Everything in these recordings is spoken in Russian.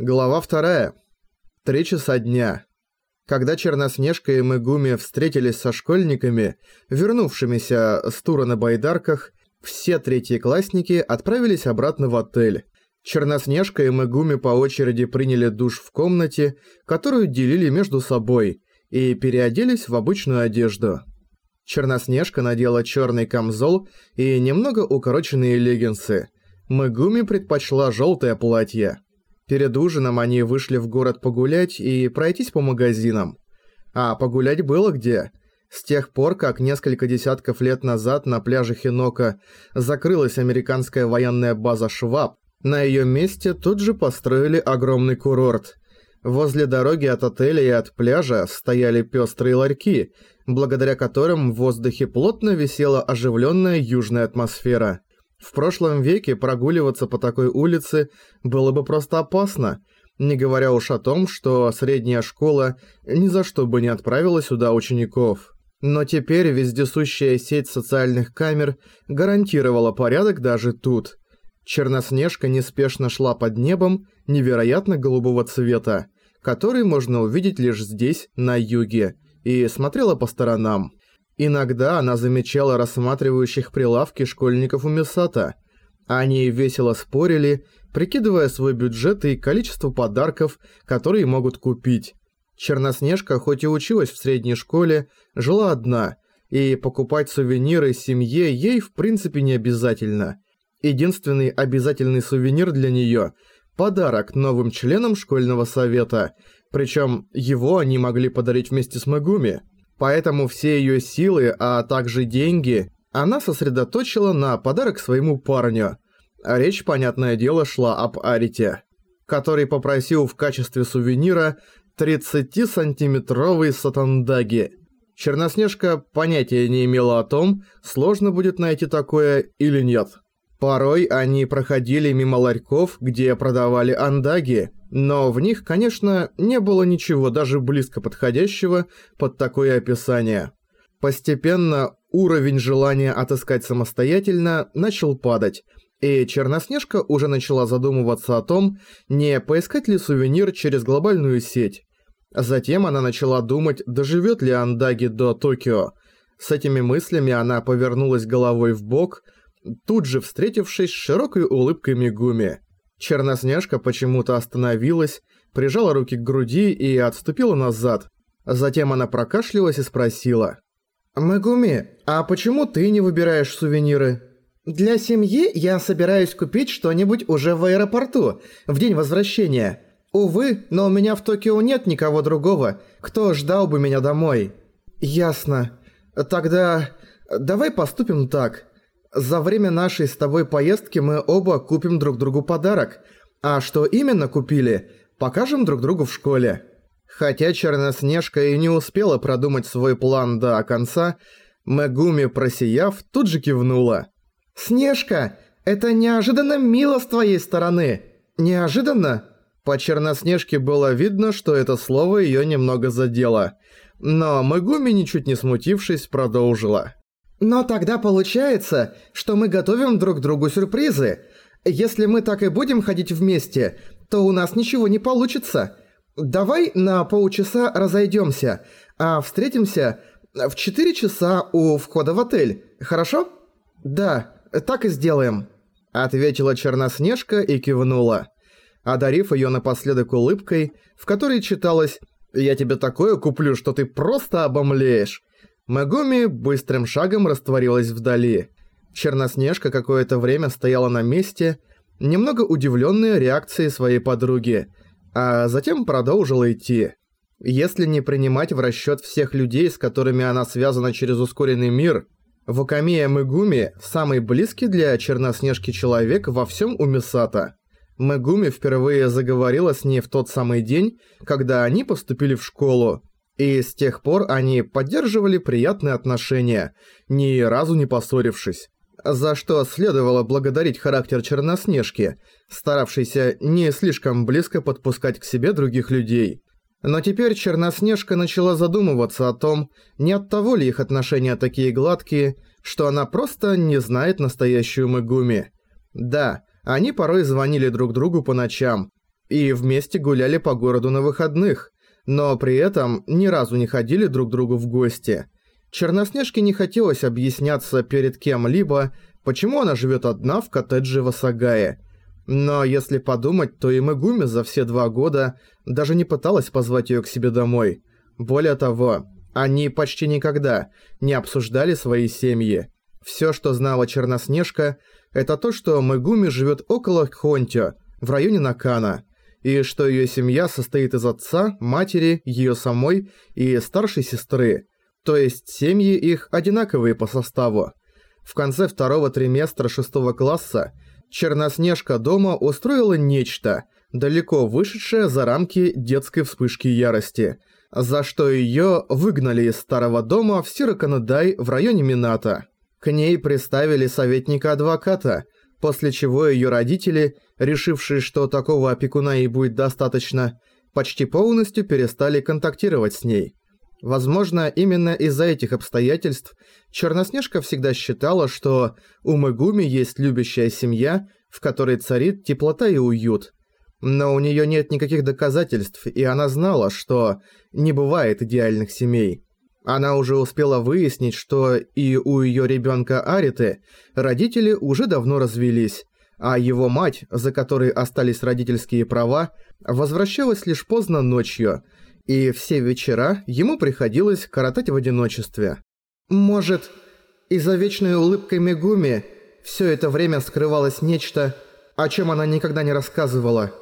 Глава вторая. Три часа дня. Когда Черноснежка и Мегуми встретились со школьниками, вернувшимися с тура на байдарках, все третьеклассники отправились обратно в отель. Черноснежка и Мегуми по очереди приняли душ в комнате, которую делили между собой, и переоделись в обычную одежду. Черноснежка надела черный камзол и немного укороченные леггинсы. Мегуми предпочла желтое платье. Перед ужином они вышли в город погулять и пройтись по магазинам. А погулять было где. С тех пор, как несколько десятков лет назад на пляже Хинока закрылась американская военная база «Шваб», на её месте тут же построили огромный курорт. Возле дороги от отеля и от пляжа стояли пёстрые ларьки, благодаря которым в воздухе плотно висела оживлённая южная атмосфера. В прошлом веке прогуливаться по такой улице было бы просто опасно, не говоря уж о том, что средняя школа ни за что бы не отправила сюда учеников. Но теперь вездесущая сеть социальных камер гарантировала порядок даже тут. Черноснежка неспешно шла под небом невероятно голубого цвета, который можно увидеть лишь здесь, на юге, и смотрела по сторонам. Иногда она замечала рассматривающих прилавки школьников у Месата. Они весело спорили, прикидывая свой бюджет и количество подарков, которые могут купить. Черноснежка, хоть и училась в средней школе, жила одна, и покупать сувениры семье ей в принципе не обязательно. Единственный обязательный сувенир для неё – подарок новым членам школьного совета, причём его они могли подарить вместе с Мегуми – Поэтому все ее силы, а также деньги, она сосредоточила на подарок своему парню. Речь, понятное дело, шла об Арите, который попросил в качестве сувенира 30-сантиметровый сатандаги. Черноснежка понятия не имела о том, сложно будет найти такое или нет. Порой они проходили мимо ларьков, где продавали андаги, но в них, конечно, не было ничего даже близко подходящего под такое описание. Постепенно уровень желания отыскать самостоятельно начал падать, и Черноснежка уже начала задумываться о том, не поискать ли сувенир через глобальную сеть. Затем она начала думать, доживет ли Андаги до Токио. С этими мыслями она повернулась головой в бок, тут же встретившись с широкой улыбкой Мигуми. Черноснежка почему-то остановилась, прижала руки к груди и отступила назад. Затем она прокашлялась и спросила. «Мегуми, а почему ты не выбираешь сувениры?» «Для семьи я собираюсь купить что-нибудь уже в аэропорту, в день возвращения. Увы, но у меня в Токио нет никого другого, кто ждал бы меня домой». «Ясно. Тогда давай поступим так. За время нашей с тобой поездки мы оба купим друг другу подарок. А что именно купили, покажем друг другу в школе». Хотя Черноснежка и не успела продумать свой план до конца, Мегуми, просияв, тут же кивнула. «Снежка, это неожиданно мило с твоей стороны. Неожиданно?» По Черноснежке было видно, что это слово её немного задело. Но Мегуми, ничуть не смутившись, продолжила. Но тогда получается, что мы готовим друг другу сюрпризы. Если мы так и будем ходить вместе, то у нас ничего не получится. Давай на полчаса разойдемся, а встретимся в 4 часа у входа в отель, хорошо? Да, так и сделаем. Ответила Черноснежка и кивнула, одарив её напоследок улыбкой, в которой читалось «Я тебе такое куплю, что ты просто обомлеешь». Магуми быстрым шагом растворилась вдали. Черноснежка какое-то время стояла на месте, немного удивленная реакцией своей подруги, а затем продолжила идти. Если не принимать в расчет всех людей, с которыми она связана через ускоренный мир, Вакамия Мегуми – самый близкий для Черноснежки человек во всем Умисата. Мегуми впервые заговорила с ней в тот самый день, когда они поступили в школу, и с тех пор они поддерживали приятные отношения, ни разу не поссорившись. За что следовало благодарить характер Черноснежки, старавшейся не слишком близко подпускать к себе других людей. Но теперь Черноснежка начала задумываться о том, не от того ли их отношения такие гладкие, что она просто не знает настоящую Мегуми. Да, они порой звонили друг другу по ночам, и вместе гуляли по городу на выходных, но при этом ни разу не ходили друг другу в гости. Черноснежке не хотелось объясняться перед кем-либо, почему она живет одна в коттедже в Асагае. Но если подумать, то и Мегуми за все два года даже не пыталась позвать её к себе домой. Более того, они почти никогда не обсуждали свои семьи. Всё, что знала Черноснежка, это то, что Мегуми живёт около Хонтё, в районе Накана, и что её семья состоит из отца, матери, её самой и старшей сестры, то есть семьи их одинаковые по составу. В конце второго триместра шестого класса Черноснежка дома устроила нечто, далеко вышедшее за рамки детской вспышки ярости, за что её выгнали из старого дома в Сироканадай в районе Мината. К ней приставили советника-адвоката, после чего её родители, решившие, что такого опекуна ей будет достаточно, почти полностью перестали контактировать с ней. Возможно, именно из-за этих обстоятельств Черноснежка всегда считала, что у Мегуми есть любящая семья, в которой царит теплота и уют. Но у неё нет никаких доказательств, и она знала, что не бывает идеальных семей. Она уже успела выяснить, что и у её ребёнка Ариты родители уже давно развелись, а его мать, за которой остались родительские права, возвращалась лишь поздно ночью – и все вечера ему приходилось коротать в одиночестве. Может, из-за вечной улыбкой Мегуми все это время скрывалось нечто, о чем она никогда не рассказывала.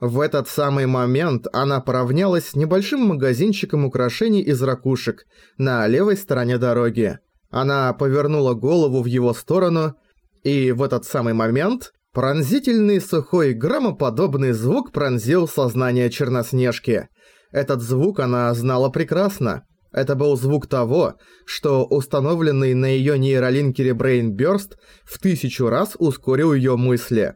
В этот самый момент она поравнялась с небольшим магазинчиком украшений из ракушек на левой стороне дороги. Она повернула голову в его сторону, и в этот самый момент пронзительный сухой громоподобный звук пронзил сознание Черноснежки – этот звук она знала прекрасно. Это был звук того, что установленный на её нейролинкере Brain Burst в тысячу раз ускорил её мысли.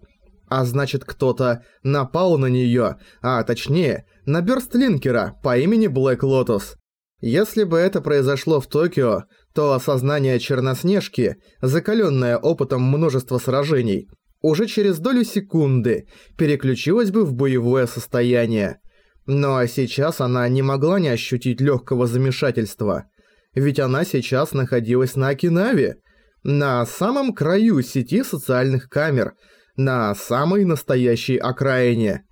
А значит, кто-то напал на неё, а точнее, на бёрстлинкера по имени Black Lotus. Если бы это произошло в Токио, то осознание Черноснежки, закалённое опытом множества сражений, уже через долю секунды переключилось бы в боевое состояние. Но сейчас она не могла не ощутить легкого замешательства. Ведь она сейчас находилась на Окинаве, на самом краю сети социальных камер, на самой настоящей окраине.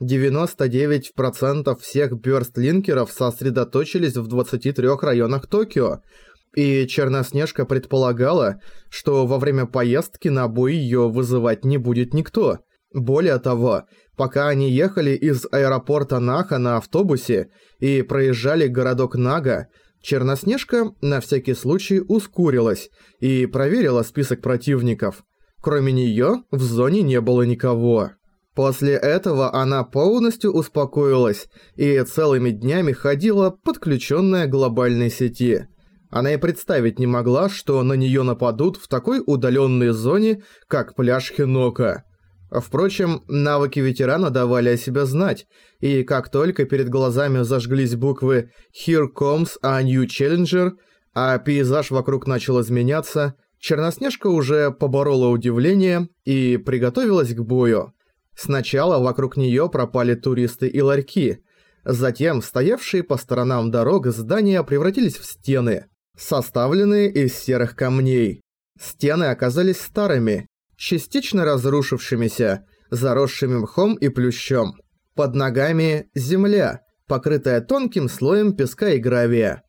99% всех бёрстлинкеров сосредоточились в 23 районах Токио, и Черноснежка предполагала, что во время поездки на бой её вызывать не будет никто. Более того, пока они ехали из аэропорта Наха на автобусе и проезжали городок Нага, Черноснежка на всякий случай ускорилась и проверила список противников. Кроме неё в зоне не было никого. После этого она полностью успокоилась и целыми днями ходила подключённая к глобальной сети. Она и представить не могла, что на неё нападут в такой удалённой зоне, как пляж Хинока. Впрочем, навыки ветерана давали о себе знать, и как только перед глазами зажглись буквы «Here comes a new challenger», а пейзаж вокруг начал изменяться, Черноснежка уже поборола удивление и приготовилась к бою. Сначала вокруг неё пропали туристы и ларьки, затем стоявшие по сторонам дорог здания превратились в стены, составленные из серых камней. Стены оказались старыми, частично разрушившимися, заросшими мхом и плющом. Под ногами земля, покрытая тонким слоем песка и гравия.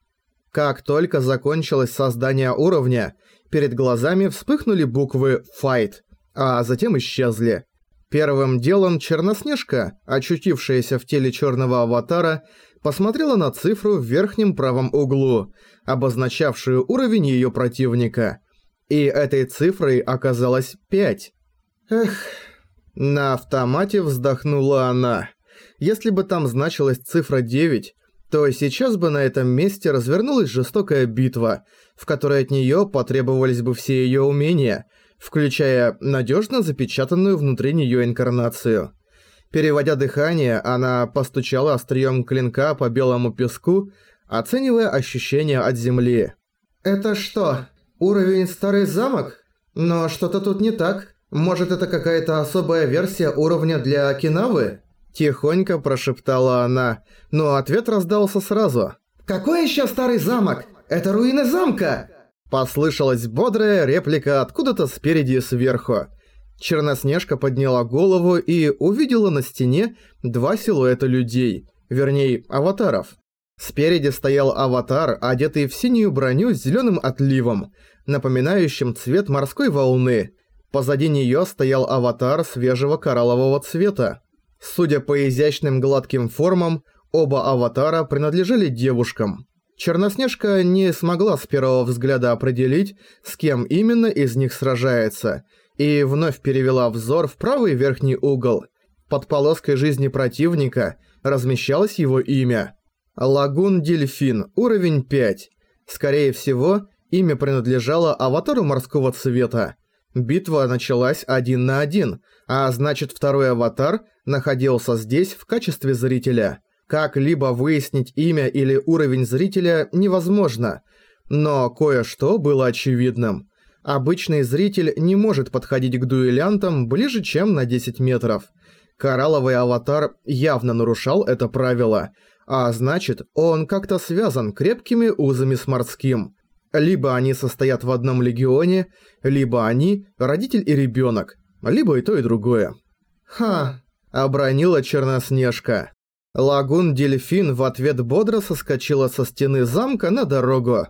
Как только закончилось создание уровня, перед глазами вспыхнули буквы «Fight», а затем исчезли. Первым делом Черноснежка, очутившаяся в теле черного аватара, посмотрела на цифру в верхнем правом углу, обозначавшую уровень ее противника – и этой цифрой оказалось пять. Эх, на автомате вздохнула она. Если бы там значилась цифра 9, то сейчас бы на этом месте развернулась жестокая битва, в которой от неё потребовались бы все её умения, включая надёжно запечатанную внутри неё инкарнацию. Переводя дыхание, она постучала острием клинка по белому песку, оценивая ощущения от земли. «Это что, Уровень Старый Замок? Но что-то тут не так. Может это какая-то особая версия уровня для Окинавы? Тихонько прошептала она, но ответ раздался сразу. «Какой еще старый замок? Это руины замка!» Послышалась бодрая реплика откуда-то спереди и сверху. Черноснежка подняла голову и увидела на стене два силуэта людей, вернее, аватаров. Спереди стоял аватар, одетый в синюю броню с зеленым отливом, напоминающим цвет морской волны. Позади нее стоял аватар свежего кораллового цвета. Судя по изящным гладким формам, оба аватара принадлежали девушкам. Черноснежка не смогла с первого взгляда определить, с кем именно из них сражается, и вновь перевела взор в правый верхний угол. Под полоской жизни противника размещалось его имя. Лагун Дельфин, уровень 5. Скорее всего, имя принадлежало аватару морского цвета. Битва началась один на один, а значит второй аватар находился здесь в качестве зрителя. Как-либо выяснить имя или уровень зрителя невозможно, но кое-что было очевидным. Обычный зритель не может подходить к дуэлянтам ближе, чем на 10 метров. Коралловый аватар явно нарушал это правило, а значит, он как-то связан крепкими узами с морским. Либо они состоят в одном легионе, либо они – родитель и ребенок, либо и то, и другое. «Ха!» – обронила Черноснежка. Лагун-дельфин в ответ бодро соскочила со стены замка на дорогу.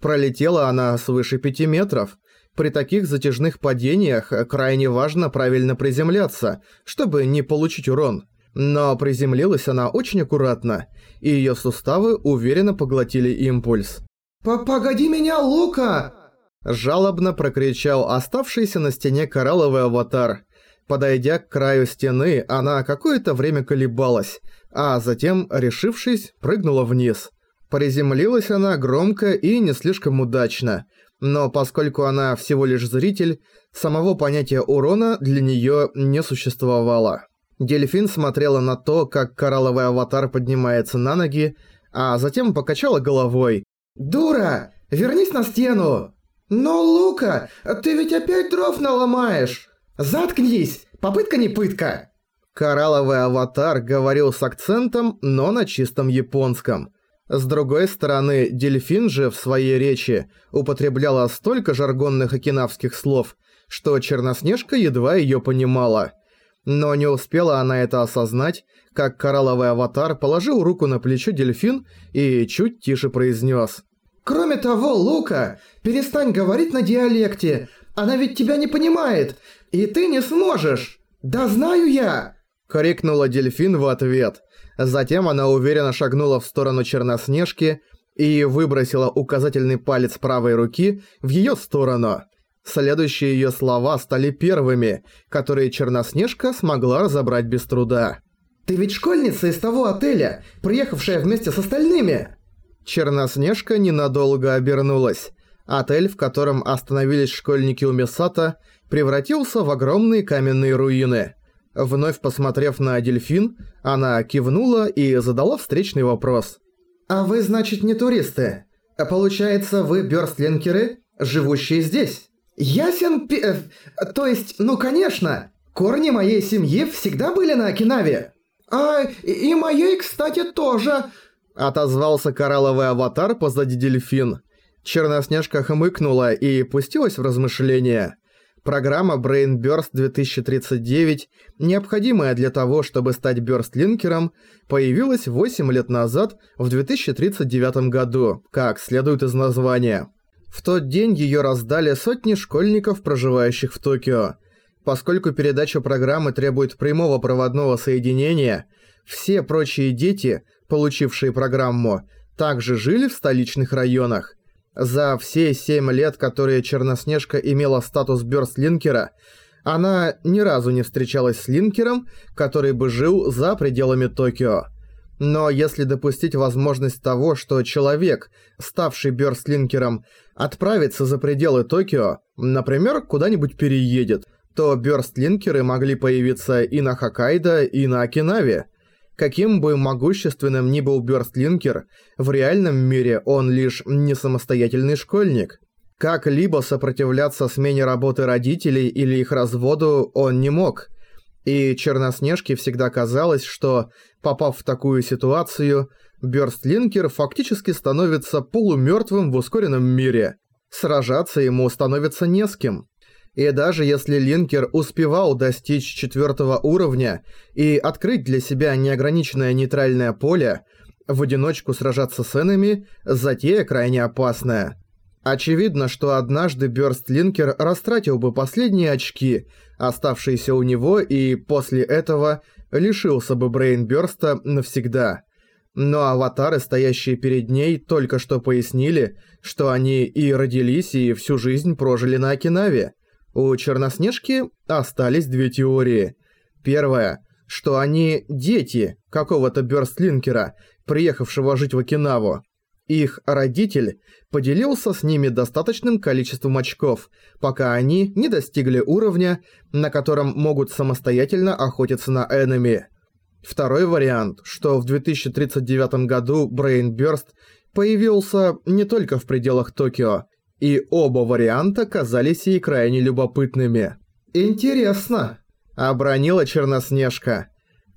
Пролетела она свыше пяти метров. При таких затяжных падениях крайне важно правильно приземляться, чтобы не получить урон. Но приземлилась она очень аккуратно, и её суставы уверенно поглотили импульс. «Погоди меня, Лука!» Жалобно прокричал оставшийся на стене коралловый аватар. Подойдя к краю стены, она какое-то время колебалась, а затем, решившись, прыгнула вниз. Приземлилась она громко и не слишком удачно, но поскольку она всего лишь зритель, самого понятия урона для неё не существовало. Дельфин смотрела на то, как коралловый аватар поднимается на ноги, а затем покачала головой. «Дура! Вернись на стену!» «Но, Лука, ты ведь опять дров наломаешь!» «Заткнись! Попытка не пытка!» Коралловый аватар говорил с акцентом, но на чистом японском. С другой стороны, дельфин же в своей речи употребляла столько жаргонных окинавских слов, что Черноснежка едва её понимала. Но не успела она это осознать, как коралловый аватар положил руку на плечо дельфин и чуть тише произнес. «Кроме того, Лука, перестань говорить на диалекте, она ведь тебя не понимает, и ты не сможешь! Да знаю я!» Крикнула дельфин в ответ. Затем она уверенно шагнула в сторону Черноснежки и выбросила указательный палец правой руки в её сторону. Следующие её слова стали первыми, которые Черноснежка смогла разобрать без труда. «Ты ведь школьница из того отеля, приехавшая вместе с остальными!» Черноснежка ненадолго обернулась. Отель, в котором остановились школьники у Месата, превратился в огромные каменные руины. Вновь посмотрев на дельфин, она кивнула и задала встречный вопрос. «А вы, значит, не туристы? А получается, вы бёрстлинкеры, живущие здесь?» «Ясен пи... Э, то есть, ну конечно, корни моей семьи всегда были на Окинаве. А и моей, кстати, тоже...» Отозвался коралловый аватар позади дельфин. Черноснежка хмыкнула и пустилась в размышления. Программа Brain Burst 2039, необходимая для того, чтобы стать бёрстлинкером, появилась 8 лет назад, в 2039 году, как следует из названия. В тот день её раздали сотни школьников, проживающих в Токио. Поскольку передача программы требует прямого проводного соединения, все прочие дети, получившие программу, также жили в столичных районах. За все семь лет, которые Черноснежка имела статус бёрстлинкера, она ни разу не встречалась с линкером, который бы жил за пределами Токио. Но если допустить возможность того, что человек, ставший бёрстлинкером, отправится за пределы Токио, например, куда-нибудь переедет, то бёрстлинкеры могли появиться и на Хоккайдо, и на Окинаве. Каким бы могущественным ни был Бёрстлинкер, в реальном мире он лишь не самостоятельный школьник. Как-либо сопротивляться смене работы родителей или их разводу он не мог. И Черноснежке всегда казалось, что, попав в такую ситуацию, Бёрстлинкер фактически становится полумёртвым в ускоренном мире. Сражаться ему становится не с кем. И даже если Линкер успевал достичь четвертого уровня и открыть для себя неограниченное нейтральное поле, в одиночку сражаться с энеми – затея крайне опасная. Очевидно, что однажды Бёрстлинкер растратил бы последние очки, оставшиеся у него, и после этого лишился бы Брейнбёрста навсегда. Но аватары, стоящие перед ней, только что пояснили, что они и родились, и всю жизнь прожили на Окинаве. У Черноснежки остались две теории. Первая, что они дети какого-то бёрстлинкера, приехавшего жить в Окинаву. Их родитель поделился с ними достаточным количеством очков, пока они не достигли уровня, на котором могут самостоятельно охотиться на энеми. Второй вариант, что в 2039 году Brainburst появился не только в пределах Токио, и оба варианта казались ей крайне любопытными. «Интересно», — обронила Черноснежка.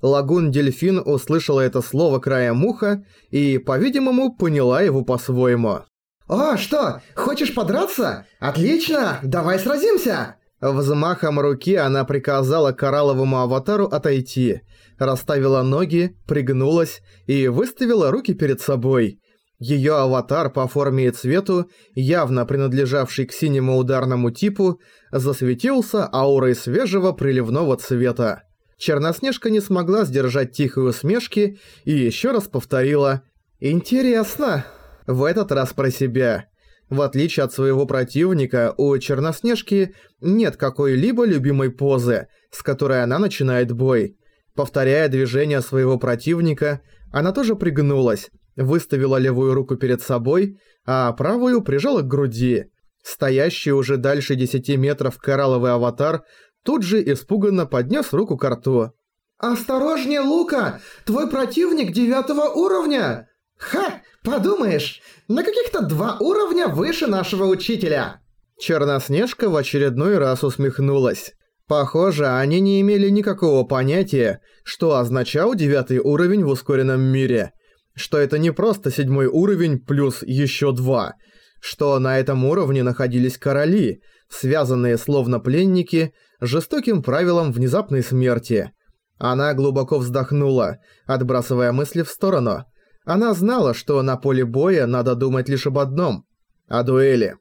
Лагун-дельфин услышала это слово краем уха и, по-видимому, поняла его по-своему. «О, что, хочешь подраться? Отлично, давай сразимся!» Взмахом руки она приказала коралловому аватару отойти, расставила ноги, пригнулась и выставила руки перед собой. Её аватар по форме и цвету, явно принадлежавший к синему ударному типу, засветился аурой свежего приливного цвета. Черноснежка не смогла сдержать тихой усмешки и ещё раз повторила «Интересно!» В этот раз про себя. В отличие от своего противника, у Черноснежки нет какой-либо любимой позы, с которой она начинает бой. Повторяя движения своего противника, она тоже пригнулась, выставила левую руку перед собой, а правую прижала к груди. Стоящий уже дальше 10 метров коралловый аватар тут же испуганно поднес руку к рту. «Осторожнее, Лука! Твой противник девятого уровня!» «Ха! Подумаешь, на каких-то два уровня выше нашего учителя!» Черноснежка в очередной раз усмехнулась. Похоже, они не имели никакого понятия, что означал девятый уровень в ускоренном мире. Что это не просто седьмой уровень плюс еще два. Что на этом уровне находились короли, связанные словно пленники, жестоким правилом внезапной смерти. Она глубоко вздохнула, отбрасывая мысли в сторону. Она знала, что на поле боя надо думать лишь об одном – о дуэли.